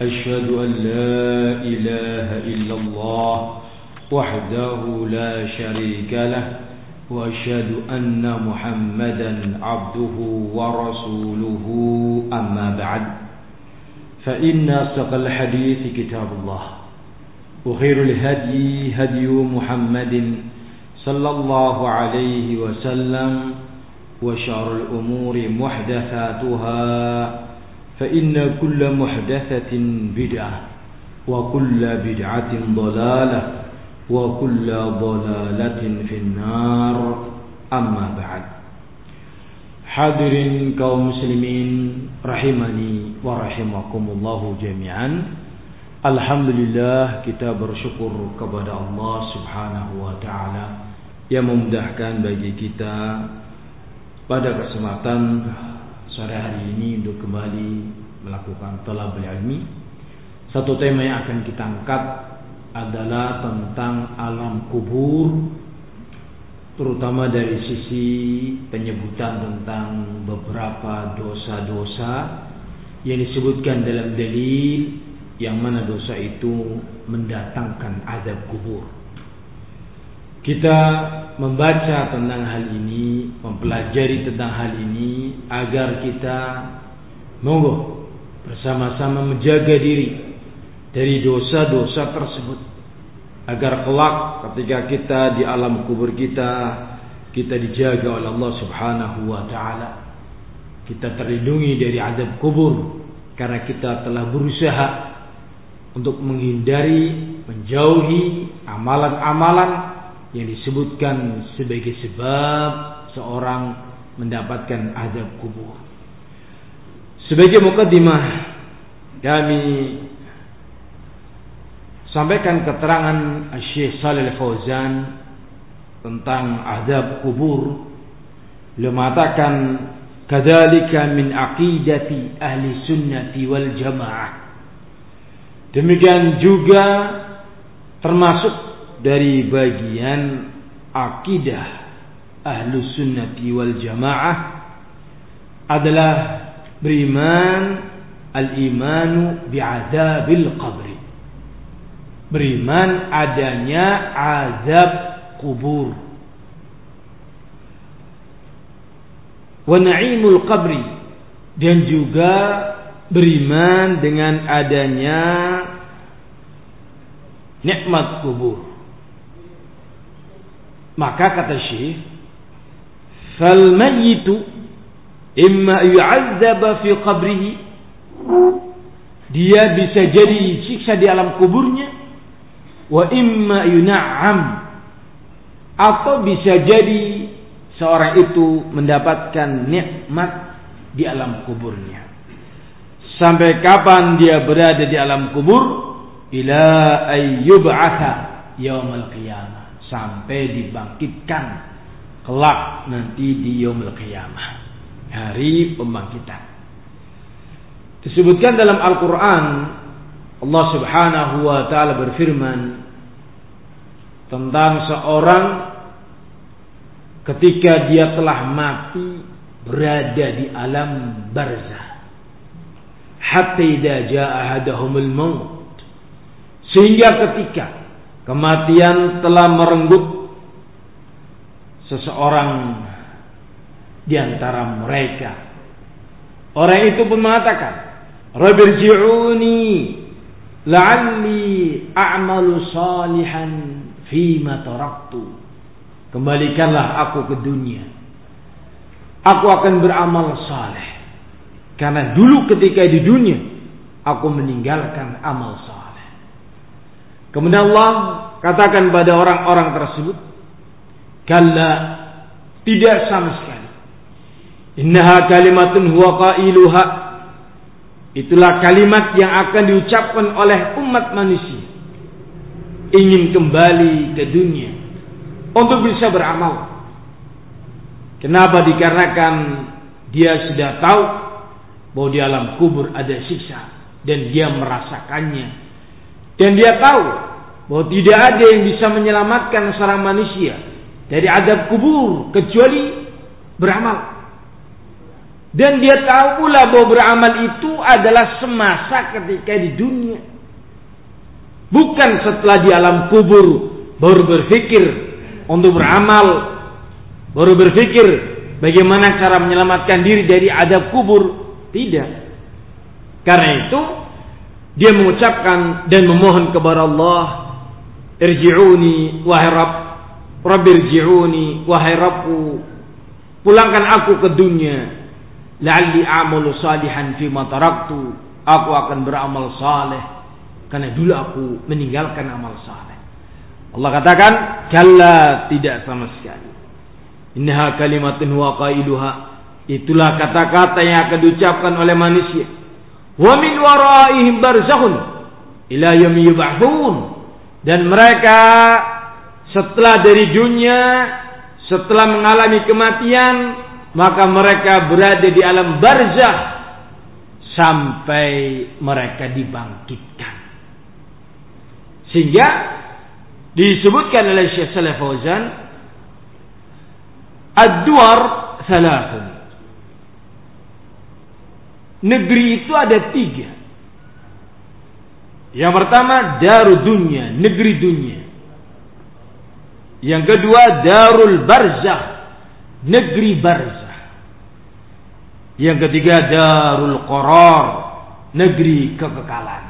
أشهد أن لا إله إلا الله وحده لا شريك له وأشهد أن محمدا عبده ورسوله. أما بعد فإن أصدق الحديث كتاب الله وخير الهدي هدي محمد صلى الله عليه وسلم وشر الأمور محدثاتها فإن كل محدثة بدعة وكل بدعة ضلالة وكل ضلالة في النار أما بعد Hadirin kaum muslimin rahimani wa rahimakumullahu jami'an. Alhamdulillah kita bersyukur kepada Allah Subhanahu wa taala yang memudahkan bagi kita pada kesempatan sore hari ini untuk kembali melakukan talabul ilmi. Satu tema yang akan kita angkat adalah tentang alam kubur terutama dari sisi penyebutan tentang beberapa dosa-dosa yang disebutkan dalam dalil yang mana dosa itu mendatangkan azab kubur. Kita membaca tentang hal ini, mempelajari tentang hal ini agar kita monggo bersama-sama menjaga diri dari dosa-dosa tersebut agar kelak ketika kita di alam kubur kita kita dijaga oleh Allah Subhanahu wa taala. Kita terlindungi dari azab kubur karena kita telah berusaha untuk menghindari, menjauhi amalan-amalan yang disebutkan sebagai sebab seorang mendapatkan azab kubur. Sebagai mukadimah kami sampaikan keterangan Syekh Saleh Fauzan tentang azab kubur. Beliau mengatakan kadzalika min aqidati ahli sunnati wal jamaah. Demikian juga termasuk dari bagian akidah ahlu sunnati wal jamaah adalah beriman al-imanu bi'adabil qabri. Beriman adanya azab kubur. Wa na'imul qabri. Dan juga beriman dengan adanya nikmat kubur maka kata Syekh fal mayyitu imma yu'azzaba fi qabrihi. Dia bisa jadi siksa di alam kuburnya wa imma yun'am. Atau bisa jadi seorang itu mendapatkan nikmat di alam kuburnya. Sampai kapan dia berada di alam kubur? Ila ayyub'atha yaumil qiyamah sampai dibangkitkan kelak nanti di yaumil qiyamah hari pembangkitan. Disebutkan dalam Al-Qur'an Allah Subhanahu wa taala berfirman tentang seorang ketika dia telah mati berada di alam barzah. Hatta idza jaa ahaduhumul maut. Sehingga ketika kematian telah merenggut seseorang di antara mereka. Orang itu pun mengatakan rabbirji'uni la'alli a'malu salihan fima taraktu. Kembalikanlah aku ke dunia. Aku akan beramal saleh. Karena dulu ketika di dunia aku meninggalkan amal saleh kemudian Allah katakan pada orang-orang tersebut kalla tidak sama sekali innaha kalimatun huwa qailuha Itulah kalimat yang akan diucapkan oleh umat manusia. Ingin kembali ke dunia. Untuk bisa beramal. Kenapa? Dikarenakan dia sudah tahu bahwa di alam kubur ada siksa. Dan dia merasakannya. Dan dia tahu bahwa tidak ada yang bisa menyelamatkan seorang manusia dari adab kubur kecuali beramal. Dan dia tahu pula bahwa beramal itu adalah semasa ketika di dunia. Bukan setelah di alam kubur baru berpikir untuk beramal. Baru berpikir bagaimana cara menyelamatkan diri dari adab kubur. Tidak. Karena itu dia mengucapkan dan memohon kepada Allah. Irji'uni wahai Rabb. Rabbi irji'uni wahai Rabbku. Pulangkan aku ke dunia la'alli a'malu salihan fi taraktu aku akan beramal saleh karena dulu aku meninggalkan amal saleh Allah katakan kalla tidak sama sekali innaha kalimatun huwa qailuha itulah kata-kata yang akan diucapkan oleh manusia wa min waraihim barzakhun ila dan mereka setelah dari dunia setelah mengalami kematian maka mereka berada di alam barzah sampai mereka dibangkitkan. Sehingga disebutkan oleh Syekh Saleh Fauzan Ad-duar thalathun. Negeri itu ada tiga. Yang pertama daru dunia, negeri dunia. Yang kedua darul barzah, negeri barzah. Yang ketiga darul qoror, negeri kekekalan.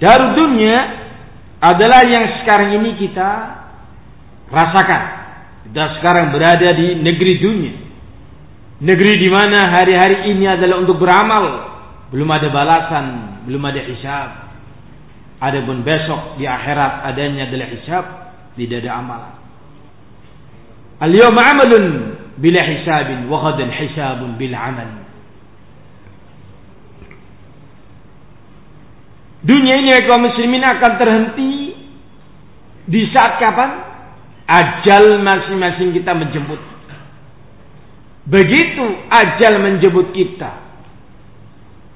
Darul dunia adalah yang sekarang ini kita rasakan. Kita sekarang berada di negeri dunia. Negeri di mana hari-hari ini adalah untuk beramal. Belum ada balasan, belum ada hisab. Adapun besok di akhirat adanya adalah hisab, tidak ada amalan. Al-yawma amalun bila hisabin wa ghadan hisabun bil amal. Dunia ini kaum muslimin akan terhenti di saat kapan? Ajal masing-masing kita menjemput. Begitu ajal menjemput kita,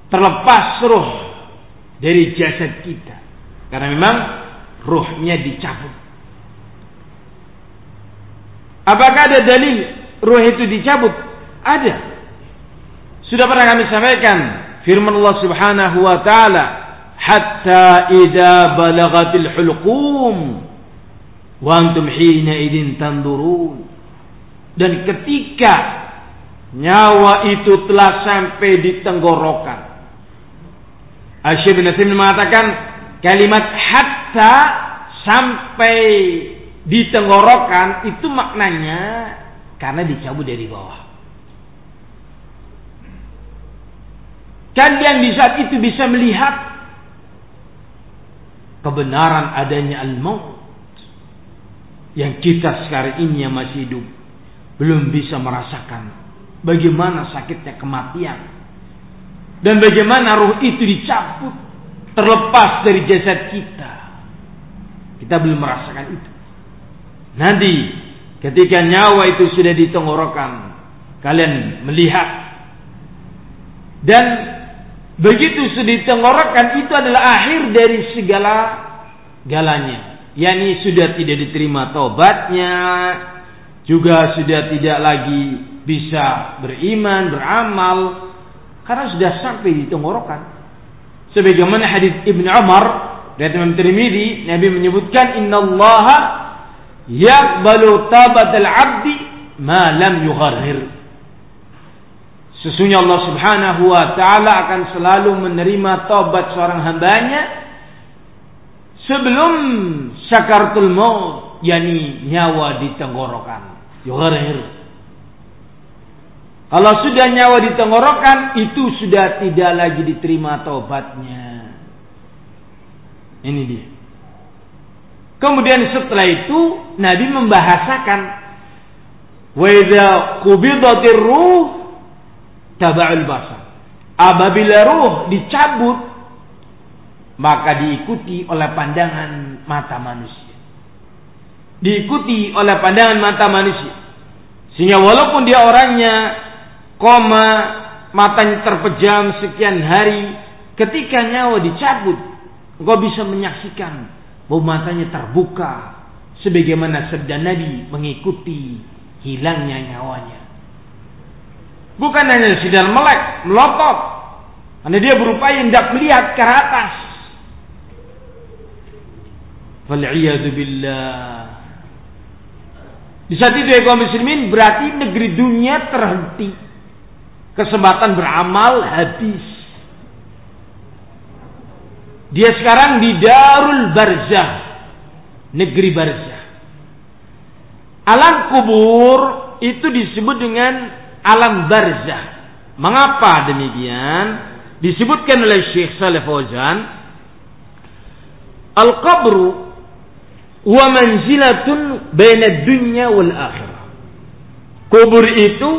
terlepas ruh dari jasad kita. Karena memang ruhnya dicabut. Apakah ada dalil ruh itu dicabut? Ada. Sudah pernah kami sampaikan firman Allah Subhanahu wa taala, "Hatta idza balagatil hulqum wa antum hina idin tandurun." Dan ketika nyawa itu telah sampai di tenggorokan. Asyib bin mengatakan kalimat hatta sampai di tenggorokan itu maknanya karena dicabut dari bawah. Kalian di saat itu bisa melihat kebenaran adanya al-maut yang kita sekarang ini yang masih hidup belum bisa merasakan bagaimana sakitnya kematian dan bagaimana ruh itu dicabut terlepas dari jasad kita. Kita belum merasakan itu. Nanti Ketika nyawa itu sudah di kalian melihat dan begitu sudah di itu adalah akhir dari segala galanya. yakni sudah tidak diterima tobatnya, juga sudah tidak lagi bisa beriman, beramal karena sudah sampai di tenggorokan. Sebagaimana hadis Ibnu Umar dari Imam Tirmidzi, Nabi menyebutkan innallaha yaqbalu tabatal abdi ma lam yugharhir. Sesungguhnya Allah Subhanahu wa taala akan selalu menerima taubat seorang hambanya sebelum syakaratul maut, yakni nyawa di tenggorokan. Yugharhir. Kalau sudah nyawa di tenggorokan, itu sudah tidak lagi diterima taubatnya. Ini dia. Kemudian setelah itu Nabi membahasakan wa idza qubidatir ruh taba'ul basar. Apabila ruh dicabut, maka diikuti oleh pandangan mata manusia. Diikuti oleh pandangan mata manusia. Sehingga walaupun dia orangnya koma, matanya terpejam sekian hari, ketika nyawa dicabut, engkau bisa menyaksikan bahwa matanya terbuka, sebagaimana sabda Nabi mengikuti hilangnya nyawanya. Bukan hanya sidang melek, melotot. Karena dia berupaya hendak melihat ke atas. Billah. Di saat itu kaum muslimin berarti negeri dunia terhenti. Kesempatan beramal habis. Dia sekarang di Darul Barzah. Negeri Barzah. Alam kubur itu disebut dengan alam barzah. Mengapa demikian? Disebutkan oleh Syekh Saleh Fauzan, Al-qabru wa manzilatun baina dunya wal akhirah. Kubur itu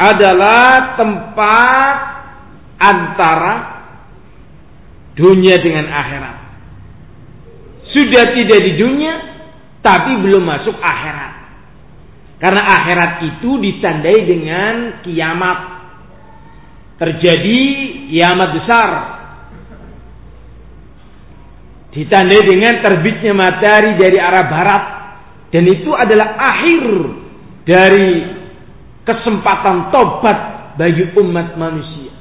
adalah tempat antara dunia dengan akhirat. Sudah tidak di dunia, tapi belum masuk akhirat. Karena akhirat itu ditandai dengan kiamat. Terjadi kiamat besar. Ditandai dengan terbitnya matahari dari arah barat. Dan itu adalah akhir dari kesempatan tobat bagi umat manusia.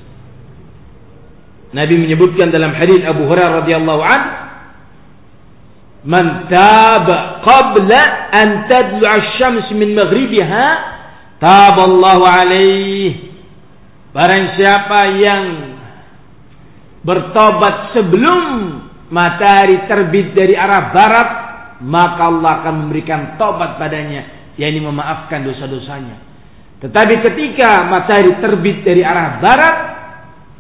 Nabi menyebutkan dalam hadis Abu Hurairah radhiyallahu anhu Man taba qabla an tadlu'a asy-syams min maghribiha taballahu alaihi. Barang siapa yang bertobat sebelum matahari terbit dari arah barat, maka Allah akan memberikan tobat padanya, yakni memaafkan dosa-dosanya. Tetapi ketika matahari terbit dari arah barat,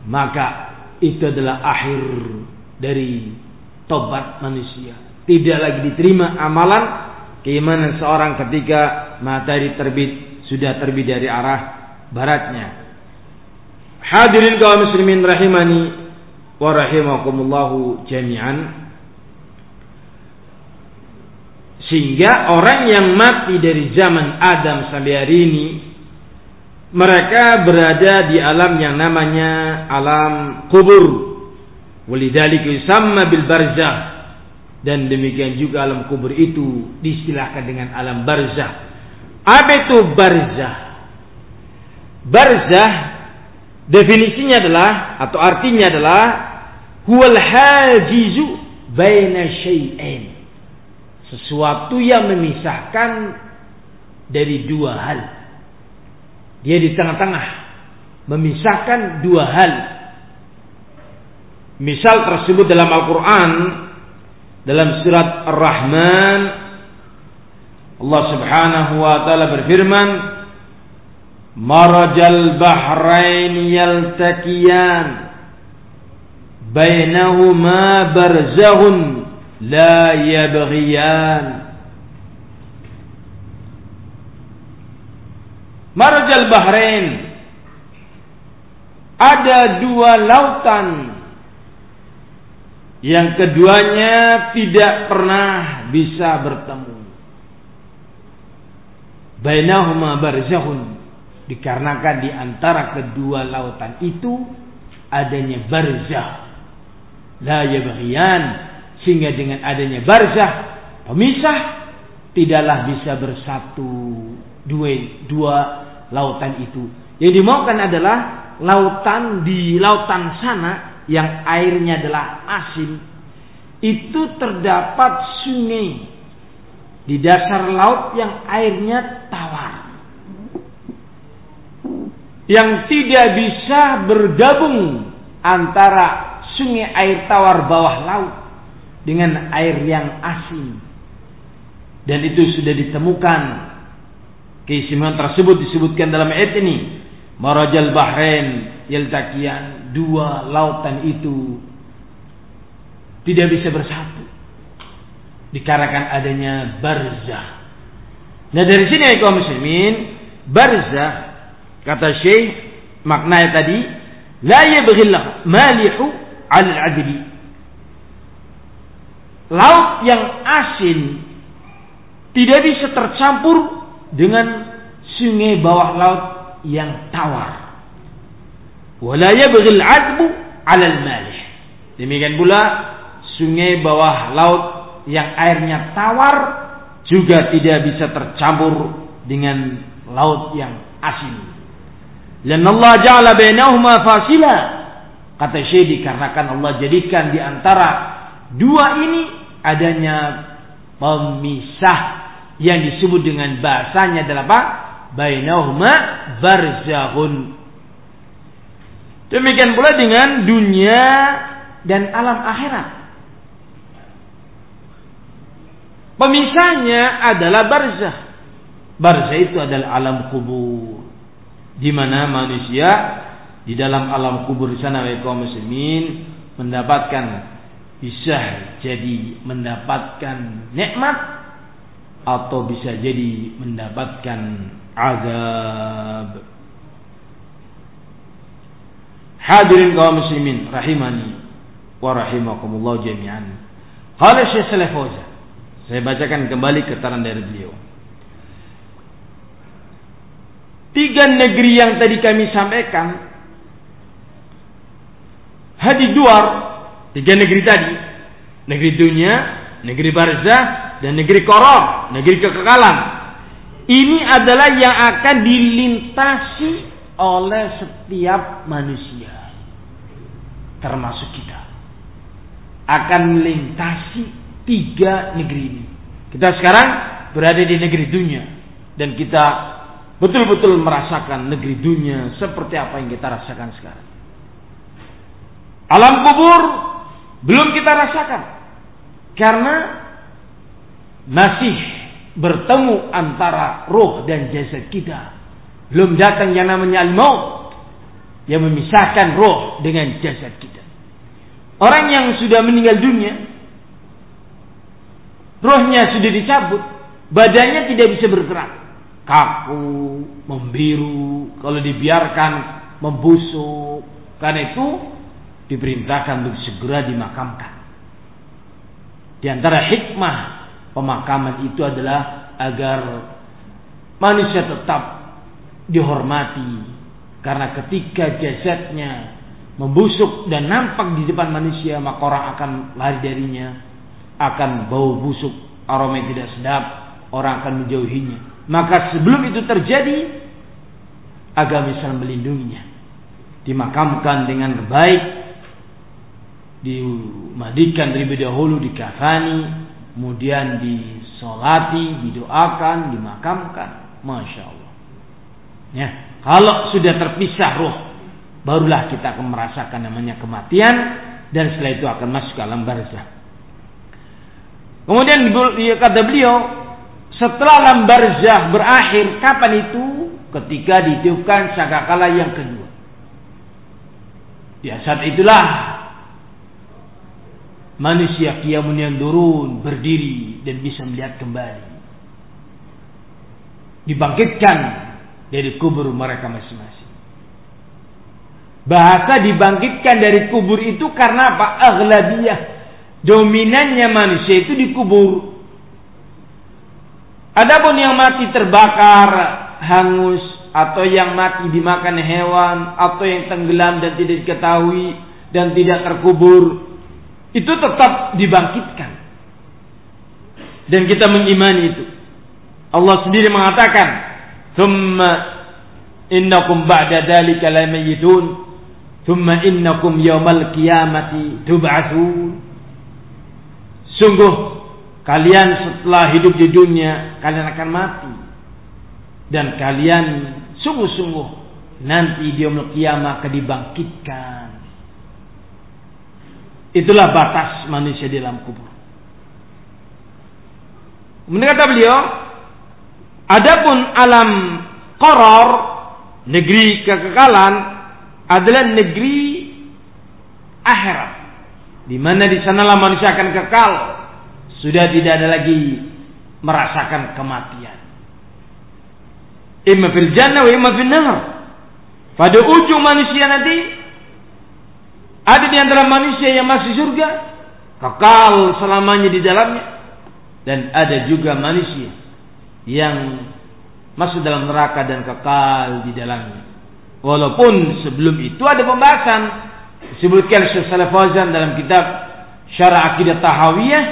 maka itu adalah akhir dari tobat manusia tidak lagi diterima amalan keimanan seorang ketika matahari terbit sudah terbit dari arah baratnya. Hadirin kaum muslimin rahimani wa rahimakumullahu jami'an. Sehingga orang yang mati dari zaman Adam sampai hari ini mereka berada di alam yang namanya alam kubur. Walidhalika yusamma bil barzah dan demikian juga alam kubur itu distilahkan dengan alam barzah. Apa itu barzah? Barzah definisinya adalah atau artinya adalah huwal hajizu baina syai'ain. Sesuatu yang memisahkan dari dua hal. Dia di tengah-tengah memisahkan dua hal. Misal tersebut dalam Al-Qur'an dalam surat Ar-Rahman Allah Subhanahu wa taala berfirman Marajal bahrain yaltaqiyan bainahuma barzakhun la yabghiyan Marajal bahrain ada dua lautan yang keduanya tidak pernah bisa bertemu. Bainahuma barzahun dikarenakan di antara kedua lautan itu adanya barzah. La yabghiyan sehingga dengan adanya barzah pemisah tidaklah bisa bersatu dua dua lautan itu. Yang dimaukan adalah lautan di lautan sana yang airnya adalah asin, itu terdapat sungai di dasar laut yang airnya tawar. Yang tidak bisa bergabung antara sungai air tawar bawah laut dengan air yang asin. Dan itu sudah ditemukan. Keistimewaan tersebut disebutkan dalam ayat ini. Marajal Bahrain yaltakian dua lautan itu tidak bisa bersatu dikarenakan adanya barzah. Nah dari sini ya kaum muslimin, barzah kata Syekh maknanya tadi La yabghil malihu al-adli. Laut yang asin tidak bisa tercampur dengan sungai bawah laut yang tawar. Wala yabghil adbu 'ala al-malih. Demikian pula sungai bawah laut yang airnya tawar juga tidak bisa tercampur dengan laut yang asin. Dan Allah ja'ala bainahuma fasila. Kata Syekh dikarenakan Allah jadikan di antara dua ini adanya pemisah yang disebut dengan bahasanya adalah apa? Bainahuma barzahun. Demikian pula dengan dunia dan alam akhirat. Pemisahnya adalah barzah. Barzah itu adalah alam kubur. Di mana manusia di dalam alam kubur di sana kaum muslimin mendapatkan bisa jadi mendapatkan nikmat atau bisa jadi mendapatkan azab. Hadirin kaum muslimin rahimani wa rahimakumullah jami'an. Qala Syekh Saleh Saya bacakan kembali keterangan dari beliau. Tiga negeri yang tadi kami sampaikan. Hadi duar. Tiga negeri tadi. Negeri dunia, negeri barzah, dan negeri koror, negeri kekekalan. Ini adalah yang akan dilintasi oleh setiap manusia. Termasuk kita. Akan melintasi tiga negeri ini. Kita sekarang berada di negeri dunia. Dan kita betul-betul merasakan negeri dunia seperti apa yang kita rasakan sekarang. Alam kubur belum kita rasakan karena masih bertemu antara roh dan jasad kita. Belum datang yang namanya al-maut yang memisahkan roh dengan jasad kita. Orang yang sudah meninggal dunia, rohnya sudah dicabut, badannya tidak bisa bergerak kaku, membiru, kalau dibiarkan membusuk. Karena itu diperintahkan untuk segera dimakamkan. Di antara hikmah pemakaman itu adalah agar manusia tetap dihormati. Karena ketika jasadnya membusuk dan nampak di depan manusia, maka orang akan lari darinya. Akan bau busuk, aroma yang tidak sedap, orang akan menjauhinya. Maka sebelum itu terjadi, agama Islam melindunginya. Dimakamkan dengan baik, dimandikan terlebih dahulu, dikafani, kemudian disolati, didoakan, dimakamkan. Masya Allah. Ya, kalau sudah terpisah roh, barulah kita akan merasakan namanya kematian dan setelah itu akan masuk ke alam barzah. Kemudian kata beliau, setelah alam barzah berakhir, kapan itu? Ketika ditiupkan sakakala yang kedua. Ya saat itulah manusia kiamun yang turun berdiri dan bisa melihat kembali. Dibangkitkan dari kubur mereka masing-masing. Bahasa dibangkitkan dari kubur itu karena apa? Aghlabiyah. Dominannya manusia itu dikubur. Adapun yang mati terbakar, hangus, atau yang mati dimakan hewan, atau yang tenggelam dan tidak diketahui dan tidak terkubur, itu tetap dibangkitkan. Dan kita mengimani itu. Allah sendiri mengatakan, "Thumma innakum ba'da dzalika lamayitun, thumma innakum yawmal qiyamati tub'atsun." Sungguh Kalian setelah hidup di dunia, kalian akan mati. Dan kalian sungguh-sungguh nanti di yaumul kiamah akan dibangkitkan. Itulah batas manusia di dalam kubur. Kemudian kata beliau, adapun alam koror, negeri kekekalan adalah negeri akhirat. Di mana di sanalah manusia akan kekal sudah tidak ada lagi merasakan kematian. Imma fil jannah wa imma. Pada ujung manusia nanti Ada di antara manusia yang masuk surga, kekal selamanya di dalamnya. Dan ada juga manusia yang masuk dalam neraka dan kekal di dalamnya. Walaupun sebelum itu ada pembahasan disebutkan Syekh Saleh Fauzan dalam kitab Syarah Akidah Tahawiyah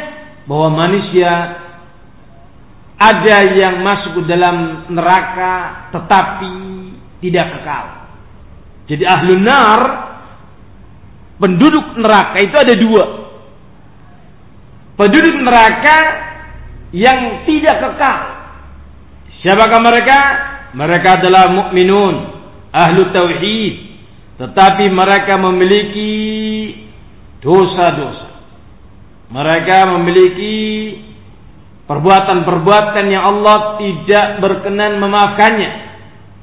bahwa manusia ada yang masuk ke dalam neraka tetapi tidak kekal. Jadi ahlu nar penduduk neraka itu ada dua. Penduduk neraka yang tidak kekal. Siapakah mereka? Mereka adalah mukminun, ahlu tauhid, tetapi mereka memiliki dosa-dosa. Mereka memiliki perbuatan-perbuatan yang Allah tidak berkenan memaafkannya,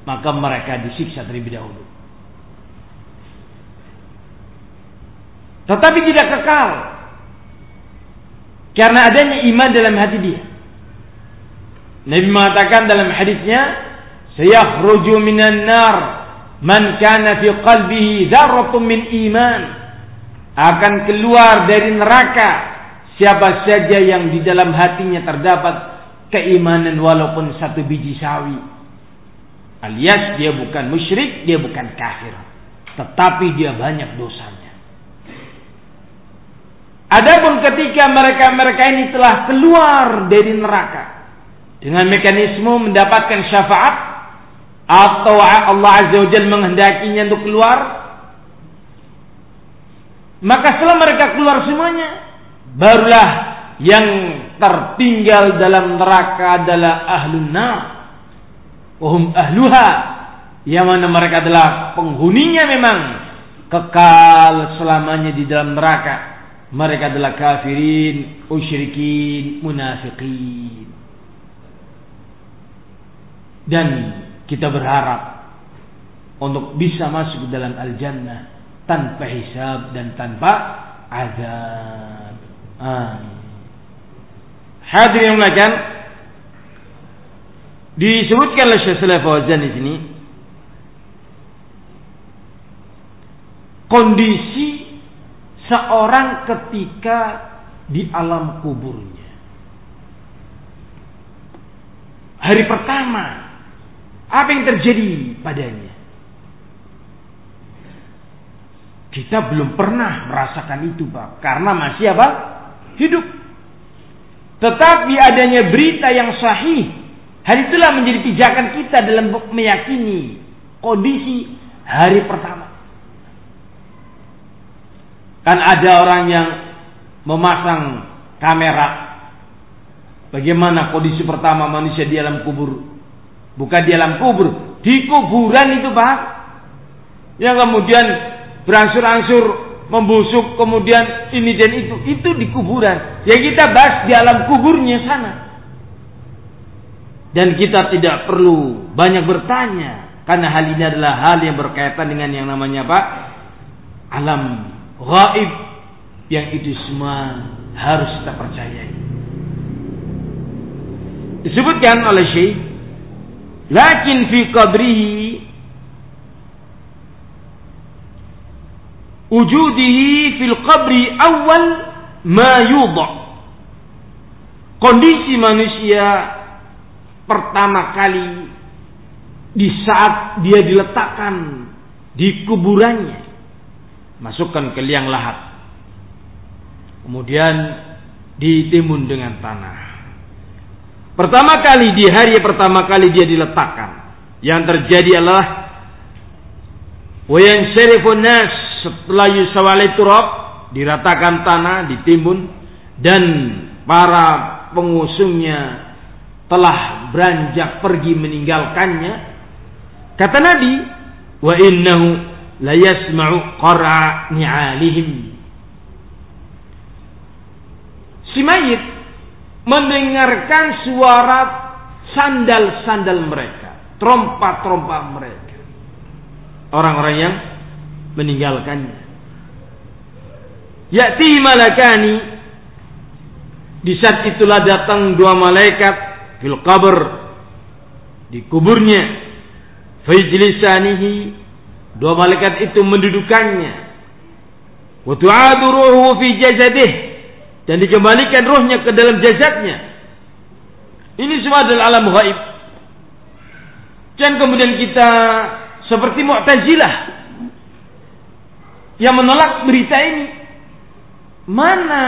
maka mereka disiksa terlebih dahulu. Tetapi tidak kekal. Karena adanya iman dalam hati dia. Nabi mengatakan dalam hadisnya, "Sayakhruju minan nar man kana fi qalbihi dzarratun min iman." Akan keluar dari neraka siapa saja yang di dalam hatinya terdapat keimanan walaupun satu biji sawi. Alias dia bukan musyrik, dia bukan kafir, tetapi dia banyak dosanya. Adapun ketika mereka-mereka ini telah keluar dari neraka dengan mekanisme mendapatkan syafaat atau Allah Azza wa Jalla menghendakinya untuk keluar maka setelah mereka keluar semuanya barulah yang tertinggal dalam neraka adalah ahlun nar. Wahum ahluha yang mana mereka adalah penghuninya memang kekal selamanya di dalam neraka mereka adalah kafirin, musyrikin, munafiqin. Dan kita berharap untuk bisa masuk ke dalam al-jannah tanpa hisab dan tanpa azab. Amin. Hadirin yang disebutkan oleh Syekh Saleh Fauzan di sini kondisi seorang ketika di alam kuburnya. Hari pertama, apa yang terjadi padanya? Kita belum pernah merasakan itu, Pak. Karena masih apa? Hidup. Tetapi adanya berita yang sahih. Hal itulah menjadi pijakan kita dalam meyakini kondisi hari pertama. Kan ada orang yang memasang kamera. Bagaimana kondisi pertama manusia di alam kubur? Bukan di alam kubur, di kuburan itu Pak. Yang kemudian berangsur-angsur membusuk, kemudian ini dan itu. Itu di kuburan. Yang kita bahas di alam kuburnya sana. Dan kita tidak perlu banyak bertanya. Karena hal ini adalah hal yang berkaitan dengan yang namanya Pak. Alam gaib yang itu semua harus kita percayai. Disebutkan oleh Syekh, lakin fi qabrihi wujudihi fil qabri awal ma yudha. Kondisi manusia pertama kali di saat dia diletakkan di kuburannya masukkan ke liang lahat. Kemudian ditimbun dengan tanah. Pertama kali di hari pertama kali dia diletakkan. Yang terjadi adalah wayan nas setelah yusawali turab diratakan tanah ditimbun dan para pengusungnya telah beranjak pergi meninggalkannya kata Nabi wa innahu la yasma'u qar'a ni'alihim. Si mayit mendengarkan suara sandal-sandal mereka, trompa-trompa mereka. Orang-orang yang meninggalkannya. Ya'ti malakani di saat itulah datang dua malaikat fil qabr di kuburnya fajlisanihi Dua malaikat itu mendudukannya. Dan dikembalikan ruhnya ke dalam jasadnya. Ini semua adalah alam gaib. Dan kemudian kita seperti Mu'tazilah yang menolak berita ini. Mana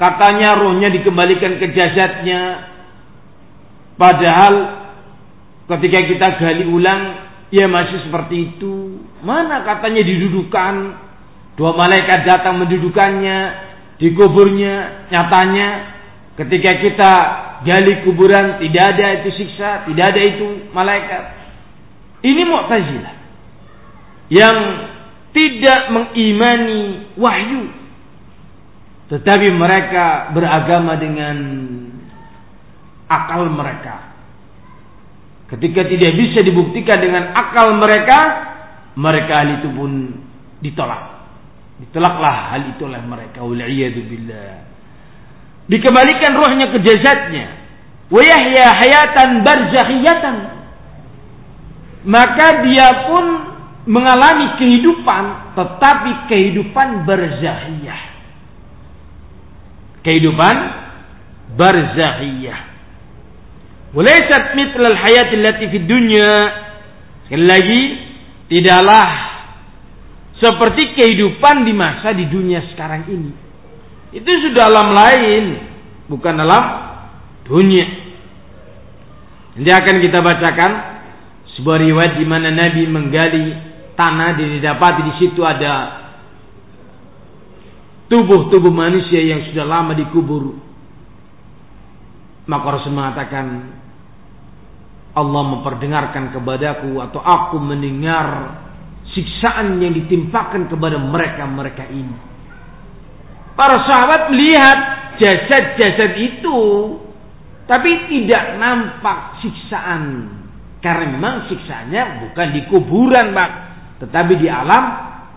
katanya rohnya dikembalikan ke jasadnya padahal ketika kita gali ulang ya masih seperti itu. Mana katanya didudukan dua malaikat datang mendudukannya di kuburnya nyatanya ketika kita gali kuburan tidak ada itu siksa, tidak ada itu malaikat. Ini Mu'tazilah yang tidak mengimani wahyu tetapi mereka beragama dengan akal mereka ketika tidak bisa dibuktikan dengan akal mereka mereka hal itu pun ditolak. Ditolaklah hal itu oleh mereka. Billah. Dikembalikan rohnya ke jasadnya wa hayatan barzakhiyatan. Maka dia pun mengalami kehidupan tetapi kehidupan berzakhiyah. Kehidupan berzakhiyah. Walaysat mithl al-hayat allati fid dunya. Sekali lagi, tidaklah seperti kehidupan di masa di dunia sekarang ini. Itu sudah alam lain, bukan alam dunia. Nanti akan kita bacakan sebuah riwayat di mana Nabi menggali tanah dan didapati di situ ada tubuh-tubuh manusia yang sudah lama dikubur. Maka Rasul mengatakan, Allah memperdengarkan kepadaku atau aku mendengar siksaan yang ditimpakan kepada mereka-mereka ini. Para sahabat melihat jasad-jasad itu, tapi tidak nampak siksaan. Karena memang siksaannya bukan di kuburan, Pak tetapi di alam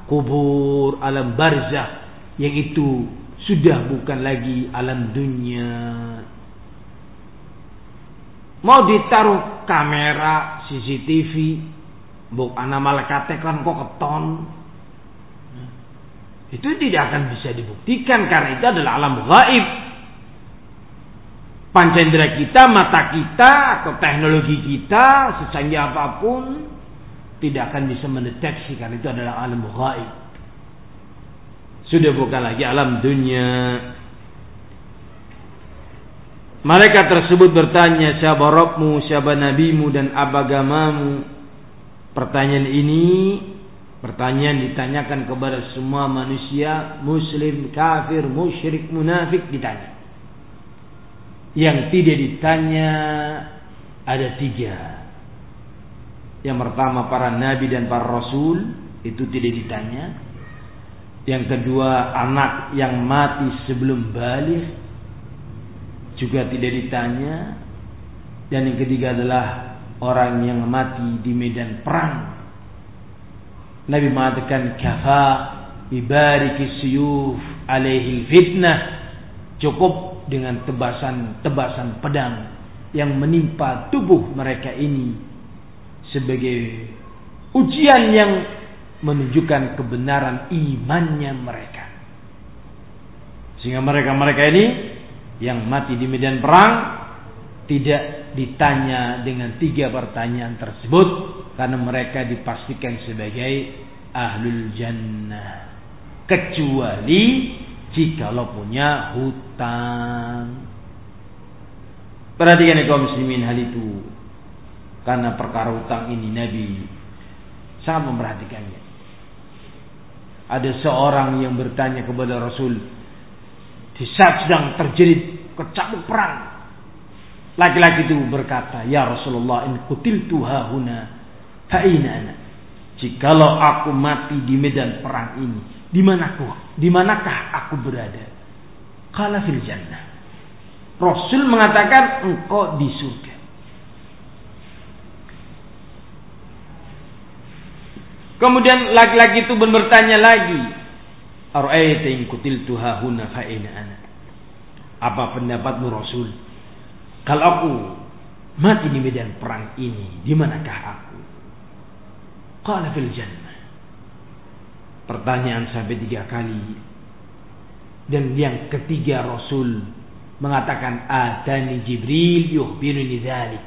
kubur, alam barzah yang itu sudah bukan lagi alam dunia. Mau ditaruh kamera CCTV, buk anak malaikat kan kok keton. Itu tidak akan bisa dibuktikan karena itu adalah alam gaib. Pancendra kita, mata kita, atau teknologi kita, secanggih apa pun, tidak akan bisa mendeteksi karena itu adalah alam gaib. Sudah bukan lagi alam dunia. Mereka tersebut bertanya siapa Robmu, siapa nabimu dan abagamamu. Pertanyaan ini pertanyaan ditanyakan kepada semua manusia, muslim, kafir, musyrik, munafik ditanya. Yang tidak ditanya ada tiga. Yang pertama para nabi dan para rasul itu tidak ditanya. Yang kedua anak yang mati sebelum balik juga tidak ditanya. Dan yang ketiga adalah orang yang mati di medan perang. Nabi mengatakan kafa ibariki suyuf alaihi fitnah cukup dengan tebasan-tebasan pedang yang menimpa tubuh mereka ini sebagai ujian yang menunjukkan kebenaran imannya mereka. Sehingga mereka-mereka ini yang mati di medan perang tidak ditanya dengan tiga pertanyaan tersebut karena mereka dipastikan sebagai ahlul jannah kecuali jikalau punya hutang. Perhatikan ya kaum muslimin hal itu karena perkara utang ini Nabi sangat memperhatikannya. Ada seorang yang bertanya kepada Rasul di saat sedang terjadi kecabuk perang. Laki-laki itu berkata, "Ya Rasulullah, in qutiltu hahuna fa ana?" Jikalau aku mati di medan perang ini, di manaku? Di manakah aku berada? Qala fil jannah. Rasul mengatakan engkau di surga. Kemudian laki-laki itu bertanya lagi, Ara'aita in kutiltu hahuna fa ana? Apa pendapatmu Rasul? Kalau aku mati di medan perang ini, di manakah aku? Qala fil jannah. pertanyaan sampai tiga kali. Dan yang ketiga Rasul mengatakan Atani Jibril yukhbiruni dzalik.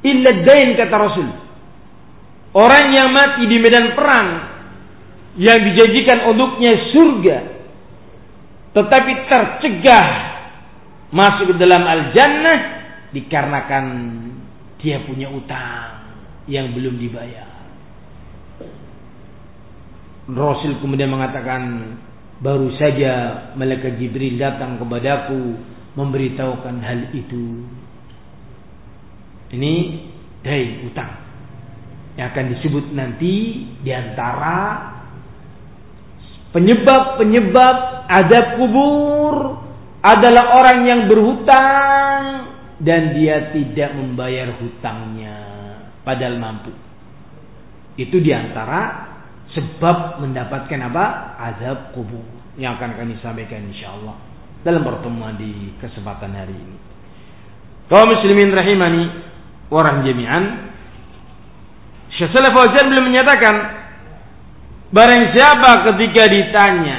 Illa dain kata Rasul. Orang yang mati di medan perang yang dijanjikan untuknya surga tetapi tercegah masuk ke dalam al-jannah dikarenakan dia punya utang yang belum dibayar. Rasul kemudian mengatakan baru saja malaikat Jibril datang kepadaku memberitahukan hal itu. Ini dari utang yang akan disebut nanti di antara penyebab-penyebab adab kubur adalah orang yang berhutang dan dia tidak membayar hutangnya padahal mampu. Itu di antara sebab mendapatkan apa? Azab kubur yang akan kami sampaikan insyaallah dalam pertemuan di kesempatan hari ini. Kaum muslimin rahimani orang jami'an Syekh Fauzan belum menyatakan barang siapa ketika ditanya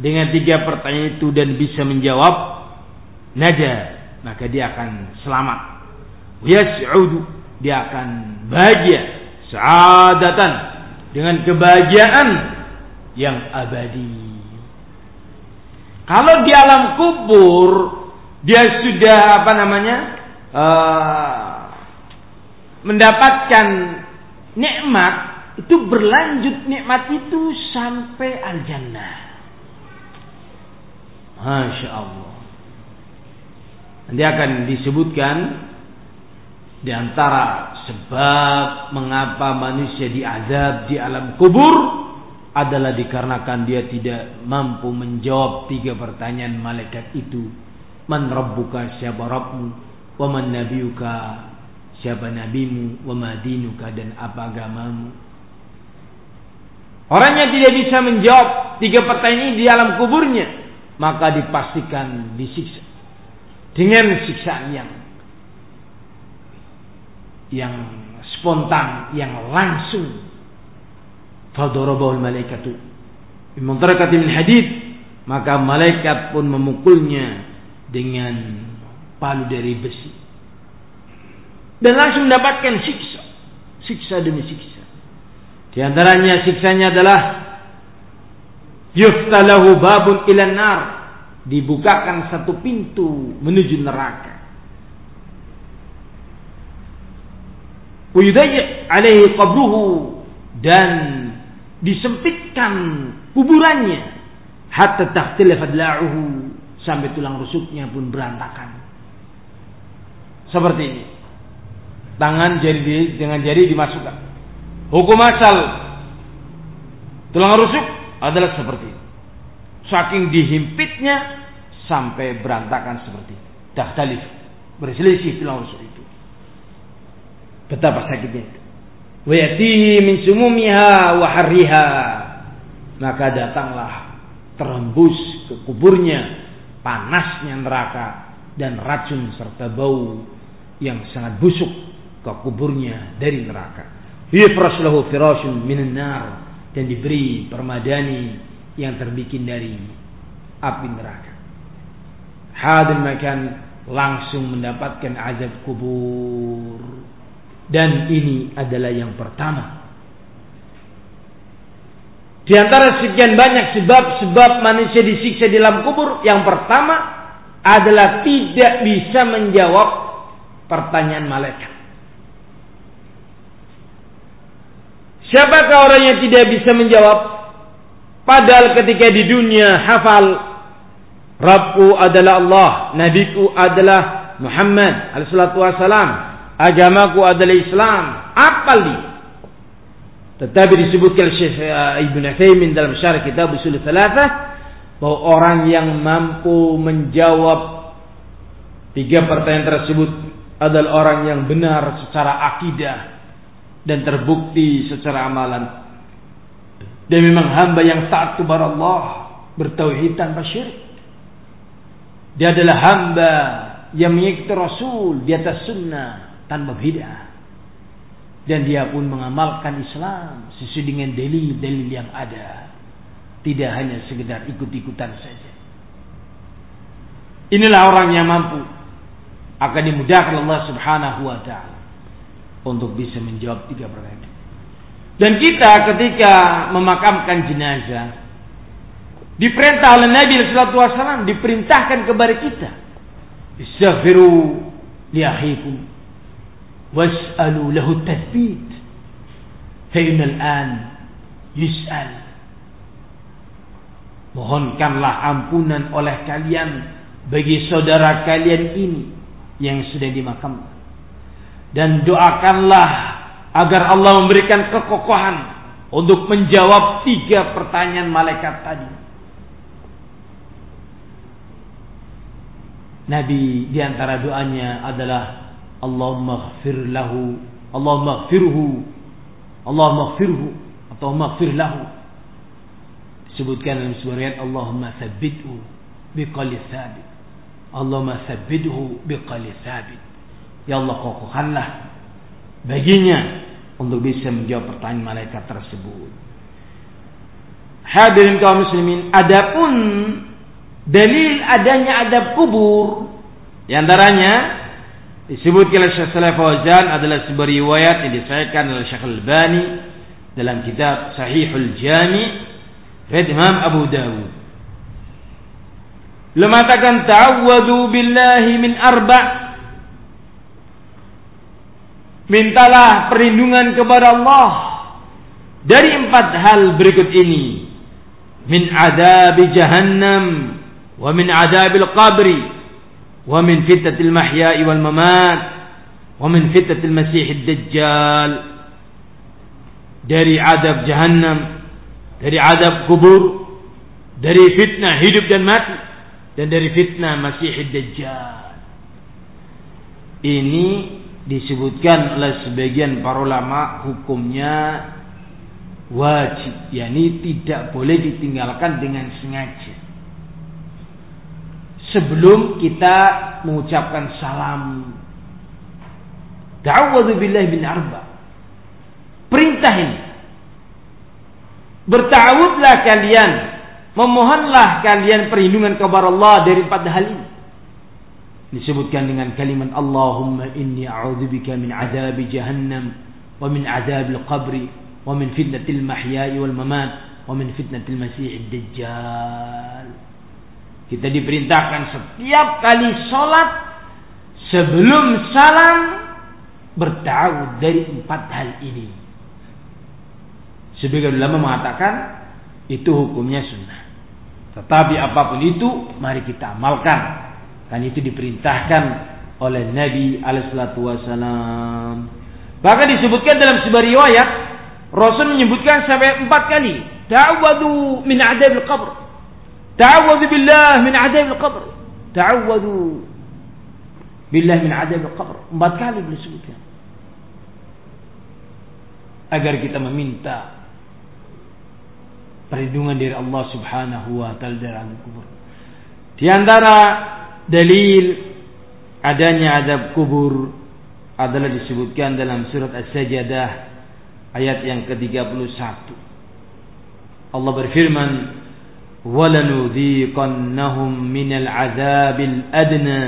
dengan tiga pertanyaan itu dan bisa menjawab naja maka dia akan selamat yas'udu dia akan bahagia sa'adatan dengan kebahagiaan yang abadi. Kalau di alam kubur dia sudah apa namanya uh, mendapatkan nikmat itu berlanjut nikmat itu sampai al jannah. Masya Allah. Nanti akan disebutkan di antara sebab mengapa manusia diazab di alam kubur adalah dikarenakan dia tidak mampu menjawab tiga pertanyaan malaikat itu. Man rabbuka siapa Rabbmu? Wa man nabiyuka siapa nabimu? Wa madinuka dan apa agamamu? Orang yang tidak bisa menjawab tiga pertanyaan ini di alam kuburnya, maka dipastikan disiksa dengan siksaan yang yang spontan, yang langsung. Fadarabahul malaikatu. Bimuntarakati min hadid. Maka malaikat pun memukulnya dengan palu dari besi. Dan langsung mendapatkan siksa. Siksa demi siksa. Di antaranya siksanya adalah yuftalahu babun ilan nar. Dibukakan satu pintu menuju neraka. Uyudayya alaihi qabruhu dan disempitkan kuburannya hatta takhtilaf adla'uhu sampai tulang rusuknya pun berantakan. Seperti ini. Tangan jari dengan jari dimasukkan. Hukum asal tulang rusuk adalah seperti ini. Saking dihimpitnya sampai berantakan seperti ini. Takhtalif berselisih tulang rusuk itu. Betapa sakitnya itu. Wa yatihi min sumumiha wa harriha. Maka datanglah terhembus ke kuburnya panasnya neraka dan racun serta bau yang sangat busuk ke kuburnya dari neraka. Yufrash lahu firashun minan nar dan diberi permadani yang terbikin dari api neraka. Hadil makan langsung mendapatkan azab kubur dan ini adalah yang pertama. Di antara sekian banyak sebab-sebab manusia disiksa di dalam kubur, yang pertama adalah tidak bisa menjawab pertanyaan malaikat. Siapakah orang yang tidak bisa menjawab? Padahal ketika di dunia hafal Rabku adalah Allah, Nabiku adalah Muhammad alaihi wassalam, agamaku adalah Islam. Apa dia? Tetapi disebutkan Syekh eh, Ibn Utsaimin dalam syarah kitab Usul Thalathah bahwa orang yang mampu menjawab tiga pertanyaan tersebut adalah orang yang benar secara akidah dan terbukti secara amalan. Dan memang hamba yang taat kepada Allah bertauhid tanpa syirik. Dia adalah hamba yang mengikuti Rasul di atas sunnah tanpa bid'ah. dan dia pun mengamalkan Islam sesuai dengan dalil-dalil yang ada. Tidak hanya sekedar ikut-ikutan saja. Inilah orang yang mampu akan dimudahkan Allah Subhanahu wa taala untuk bisa menjawab tiga pertanyaan. Dan kita ketika memakamkan jenazah diperintah oleh Nabi sallallahu alaihi wasallam diperintahkan kepada kita istaghfiru li akhikum was'alu lahu tathbit fa an yus'al. Mohonkanlah ampunan oleh kalian bagi saudara kalian ini yang sudah dimakamkan dan doakanlah agar Allah memberikan kekokohan untuk menjawab tiga pertanyaan malaikat tadi. Nabi di antara doanya adalah Allahumma ighfir lahu Allahumma ighfirhu Allahumma ighfirhu atau maghfir lahu disebutkan dalam sebuah riwayat Allahumma tsabbithu biqali tsabit Allahumma tsabbithu biqali tsabit ya Allah kokohkanlah baginya untuk bisa menjawab pertanyaan malaikat tersebut. Hadirin kaum muslimin adapun dalil adanya adab kubur di antaranya disebut oleh Syekh Saleh Fauzan adalah sebuah riwayat yang disahihkan oleh Syekh Al-Bani dalam kitab Sahihul Jami' riwayat Imam Abu Dawud. Lematakan ta'awwadu billahi min arba' Mintalah perlindungan kepada Allah dari empat hal berikut ini. Min adabi jahannam wa min adabil qabri wa min fitnatil mahya'i wal mamat wa min fitnatil masihid dajjal. Dari adab jahannam, dari adab kubur, dari fitnah hidup dan mati dan dari fitnah masihid dajjal. Ini disebutkan oleh sebagian para ulama hukumnya wajib yakni tidak boleh ditinggalkan dengan sengaja sebelum kita mengucapkan salam. Ta'awwadhu billahi bin arba. Perintah ini. Bertawudlah kalian. Memohonlah kalian perlindungan kepada Allah dari empat hal ini. Disebutkan dengan kalimat Allahumma inni a'udzubika min azabi jahannam wa min azabil qabri wa min fitnatil mahya'i wal mamat wa min fitnatil masih dajjal. Kita diperintahkan setiap kali sholat sebelum salam bertahu dari empat hal ini. Sebagian ulama mengatakan itu hukumnya sunnah. Tetapi apa pun itu mari kita amalkan. Kan itu diperintahkan oleh Nabi alaihissalatu wassalam. Bahkan disebutkan dalam sebuah riwayat Rasul menyebutkan sampai empat kali. Ta'awadu min adabil qabr. Ta'awwadhu billah min adab al-qabr. Ta'awwadhu billah min adab al-qabr. Empat kali beliau sebutkan. Agar kita meminta perlindungan dari Allah Subhanahu wa taala dalam kubur. Di antara dalil adanya adab kubur adalah disebutkan dalam surat As-Sajdah ayat yang ke-31. Allah berfirman, "Walanudhiqannahum minal azabil adna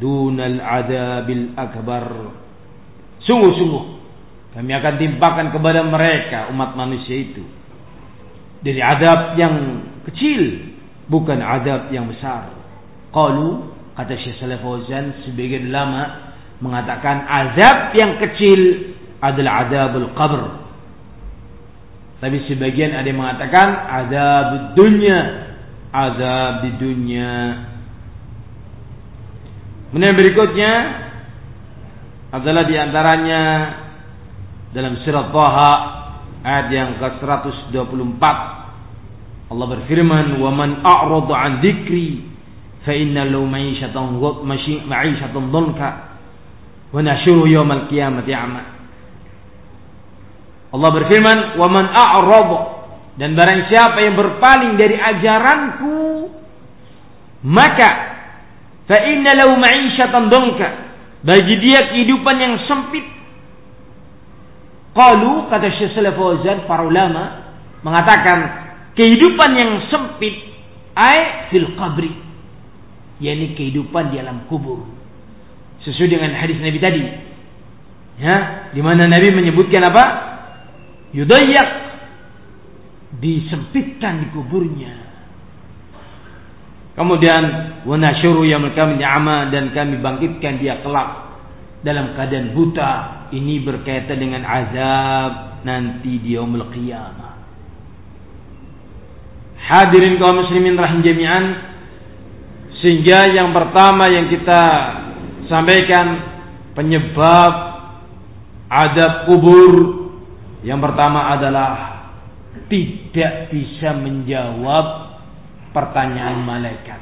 dunal azabil akbar." Sungguh-sungguh kami akan timpakan kepada mereka umat manusia itu dari adab yang kecil bukan adab yang besar. Qalu kata Syekh Saleh Fauzan sebagian ulama mengatakan azab yang kecil adalah adabul qabr tapi sebagian ada yang mengatakan azab dunia, azab di dunia. Kemudian berikutnya adalah di antaranya dalam surat Taha ayat yang ke-124 Allah berfirman wa man an dzikri lahu ma'isyatan ma'isyatan dhanka wa nashuru yawmal qiyamati a'ma Allah berfirman, "Wa man a'rad" dan barang siapa yang berpaling dari ajaranku, maka fa inna lahu ma'isyatan. Bagi dia kehidupan yang sempit. Qalu kata Syekh Saleh Fauzan para ulama mengatakan kehidupan yang sempit ai fil qabri yakni kehidupan di alam kubur. Sesuai dengan hadis Nabi tadi. Ya di mana Nabi menyebutkan apa? Yudayyak. Disempitkan di kuburnya. Kemudian wa nasyuru yaumil qiyamah dan kami bangkitkan dia kelak. Dalam keadaan buta ini berkaitan dengan azab nanti di yaumul qiyamah. Hadirin kaum muslimin rahim jami'an sehingga yang pertama yang kita sampaikan penyebab adab kubur yang pertama adalah tidak bisa menjawab pertanyaan malaikat.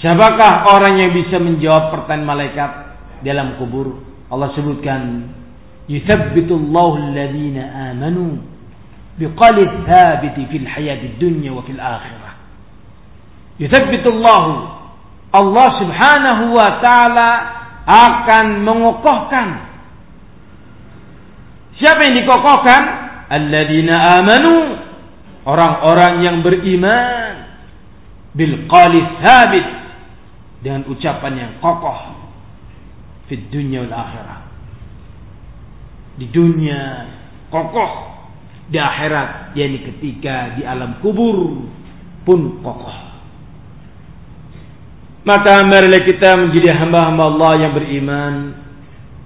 Siapakah orang yang bisa menjawab pertanyaan malaikat dalam kubur? Allah sebutkan, "Yuthabbitullahu alladhina amanu biqali thabiti fil hayati dunya wa fil akhirah." Yuthabbitullahu. Allah Subhanahu wa taala akan mengokohkan. Siapa yang dikokohkan? Alladzina amanu. Orang-orang yang beriman. Bil qali dengan ucapan yang kokoh. Di dunia wal akhirah. Di dunia kokoh, di akhirat yakni ketika di alam kubur pun kokoh. Maka marilah kita menjadi hamba-hamba Allah yang beriman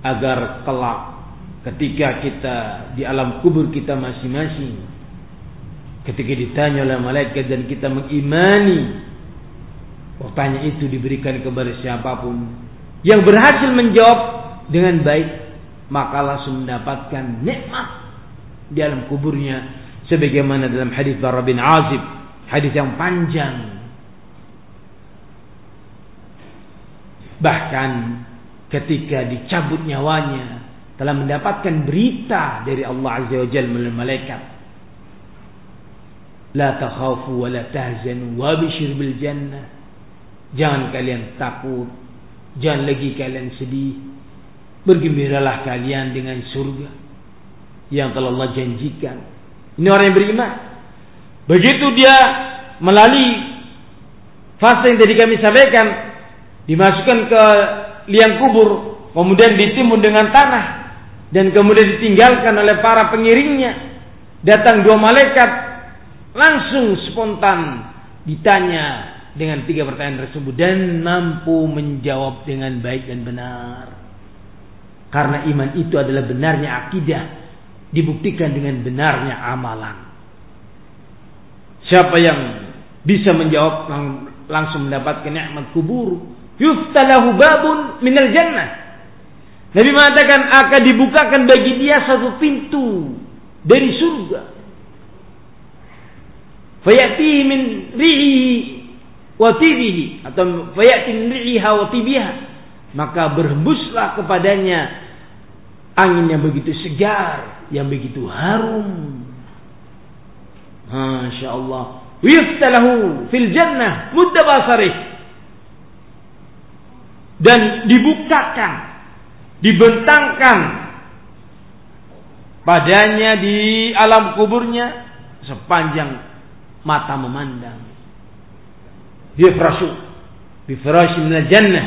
agar kelak ketika kita di alam kubur kita masing-masing ketika ditanya oleh malaikat dan kita mengimani Pertanyaan itu diberikan kepada siapa pun yang berhasil menjawab dengan baik, maka langsung mendapatkan nikmat di alam kuburnya sebagaimana dalam hadis Bara bin Azib, hadis yang panjang. Bahkan ketika dicabut nyawanya telah mendapatkan berita dari Allah Azza wa Jalla melalui malaikat. La takhafu wa la tahzanu wa bishir bil jannah Jangan kalian takut. Jangan lagi kalian sedih. Bergembiralah kalian dengan surga. Yang telah Allah janjikan. Ini orang yang beriman. Begitu dia melalui fase yang tadi kami sampaikan. Dimasukkan ke liang kubur. Kemudian ditimbun dengan tanah. Dan kemudian ditinggalkan oleh para pengiringnya. Datang dua malaikat. Langsung spontan ditanya dengan tiga pertanyaan tersebut dan mampu menjawab dengan baik dan benar. Karena iman itu adalah benarnya akidah dibuktikan dengan benarnya amalan. Siapa yang bisa menjawab langsung mendapatkan nikmat kubur, yuftalahu babun minal jannah. Nabi mengatakan akan dibukakan bagi dia satu pintu dari surga. Fayatihi min rihi watibihi atau fayatin riha watibiha maka berhembuslah kepadanya angin yang begitu segar yang begitu harum Masya Allah Wiftalahu fil jannah mudda basarih dan dibukakan dibentangkan padanya di alam kuburnya sepanjang mata memandang yufrashu bifrashi minal jannah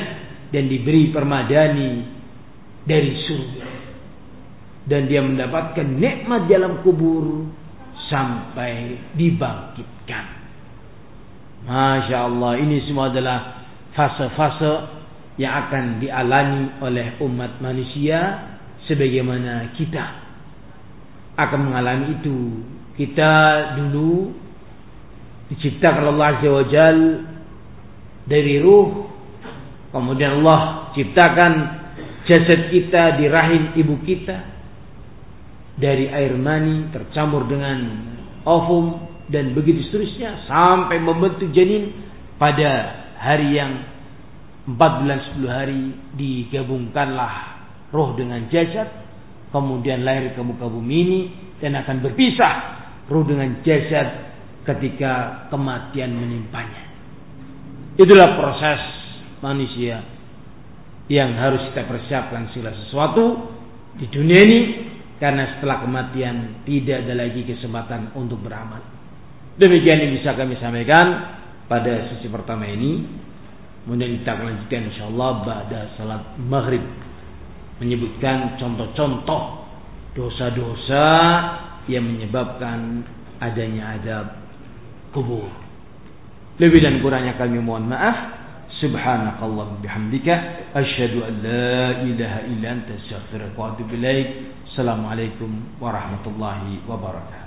dan diberi permadani dari surga dan dia mendapatkan nikmat dalam kubur sampai dibangkitkan. Masya Allah ini semua adalah fase-fase yang akan dialami oleh umat manusia sebagaimana kita akan mengalami itu. Kita dulu diciptakan Allah Azza wa dari ruh kemudian Allah ciptakan jasad kita di rahim ibu kita dari air mani tercampur dengan ovum dan begitu seterusnya sampai membentuk janin pada hari yang 4 bulan 10 hari digabungkanlah roh dengan jasad kemudian lahir ke muka bumi ini dan akan berpisah roh dengan jasad ketika kematian menimpanya Itulah proses manusia yang harus kita persiapkan segala sesuatu di dunia ini karena setelah kematian tidak ada lagi kesempatan untuk beramal. Demikian yang bisa kami sampaikan pada sesi pertama ini. Kemudian kita akan lanjutkan insyaallah pada salat maghrib menyebutkan contoh-contoh dosa-dosa yang menyebabkan adanya adab kubur. Lebih dan kurangnya kami mohon maaf. Subhanakallah bihamdika asyhadu an la ilaha illa anta wa atubu ilaik. Assalamualaikum warahmatullahi wabarakatuh.